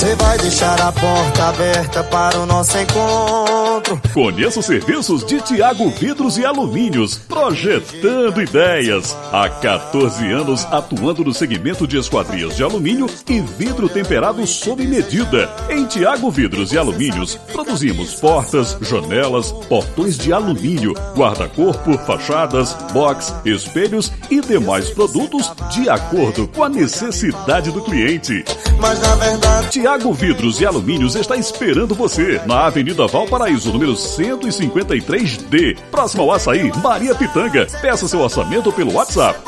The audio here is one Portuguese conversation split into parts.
Você vai deixar a porta aberta para o nosso encontro. Conheça os serviços de Tiago Vidros e Alumínios, projetando ideias. Há 14 anos atuando no segmento de esquadrias de alumínio e vidro temperado sob medida. Em Tiago Vidros e Alumínios, produzimos portas, janelas, portões de alumínio, guarda-corpo, fachadas, box, espelhos e demais produtos de acordo com a necessidade do cliente. Mas na verdade, Tiago Vidros e Alumínios está esperando você na Avenida Valparaíso, número 153D, próximo ao Açaí, Maria Pitanga. Peça seu orçamento pelo WhatsApp.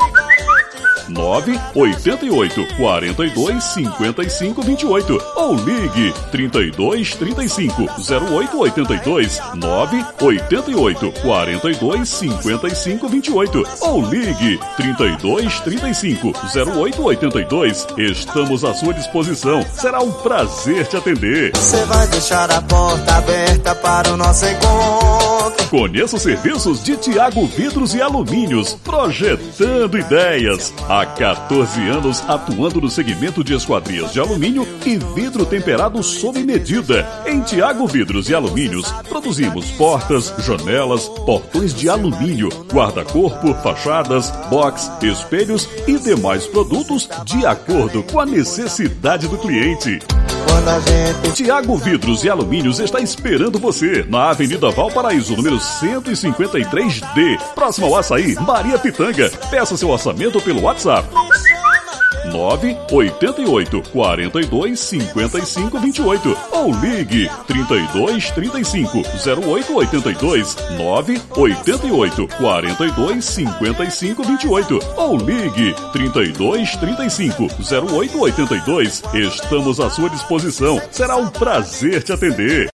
988 42 55 28 ou ligue 32 35 08 82 988 42 55 28 ou ligue 32 35 08 82 Estamos à sua disposição. Será um prazer te atender. você vai deixar a porta aberta para o nosso encontro. Conheça os serviços de Tiago Vidros e Alumínios, projetando ideias. Há 14 anos atuando no segmento de esquadrias de alumínio e vidro temperado sob medida. Em Tiago Vidros e Alumínios, produzimos portas, janelas, portões de alumínio, guarda-corpo, fachadas, box, espelhos e demais produtos de acordo com a necessidade do cliente. Quando a gente Tiago Vidros e Alumínios está esperando você na Avenida Valparaíso, número 153D, próximo ao Açaí, Maria Pitanga. Peça seu orçamento pelo WhatsApp. 988 42 55 28 ou ligue 32 35 08 82 988 42 55 28 ou ligue 32 35 08 82 Estamos à sua disposição. Será um prazer te atender.